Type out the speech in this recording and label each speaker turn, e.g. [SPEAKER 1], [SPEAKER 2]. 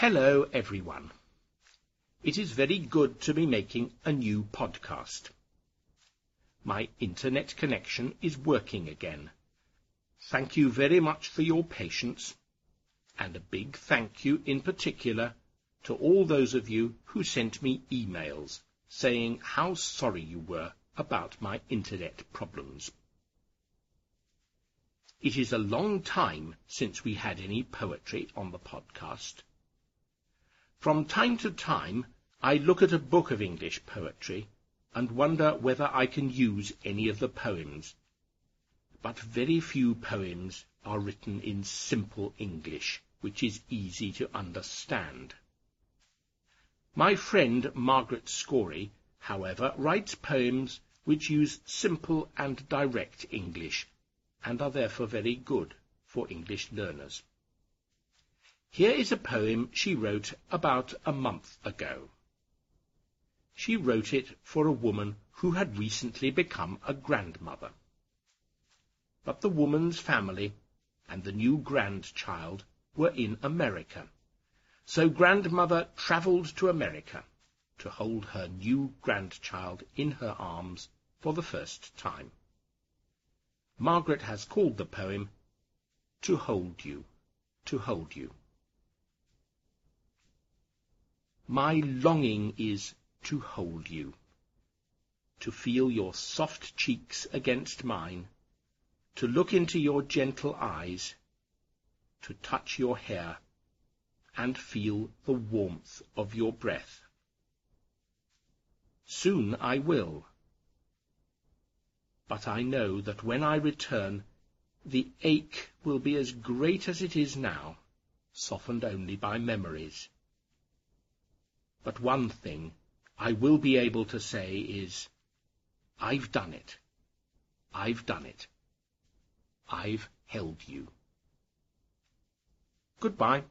[SPEAKER 1] Hello, everyone. It is very good to be making a new podcast. My internet connection is working again. Thank you very much for your patience, and a big thank you in particular to all those of you who sent me emails saying how sorry you were about my internet problems. It is a long time since we had any poetry on the podcast. From time to time, I look at a book of English poetry and wonder whether I can use any of the poems. But very few poems are written in simple English, which is easy to understand. My friend Margaret Scory, however, writes poems which use simple and direct English, and are therefore very good for English learners. Here is a poem she wrote about a month ago. She wrote it for a woman who had recently become a grandmother. But the woman's family and the new grandchild were in America. So grandmother travelled to America to hold her new grandchild in her arms for the first time. Margaret has called the poem To Hold You, To Hold You. My longing is to hold you, to feel your soft cheeks against mine, to look into your gentle eyes, to touch your hair, and feel the warmth of your breath. Soon I will. But I know that when I return, the ache will be as great as it is now, softened only by memories. But one thing I will be able to say is, I've done it. I've done it. I've held you. Goodbye.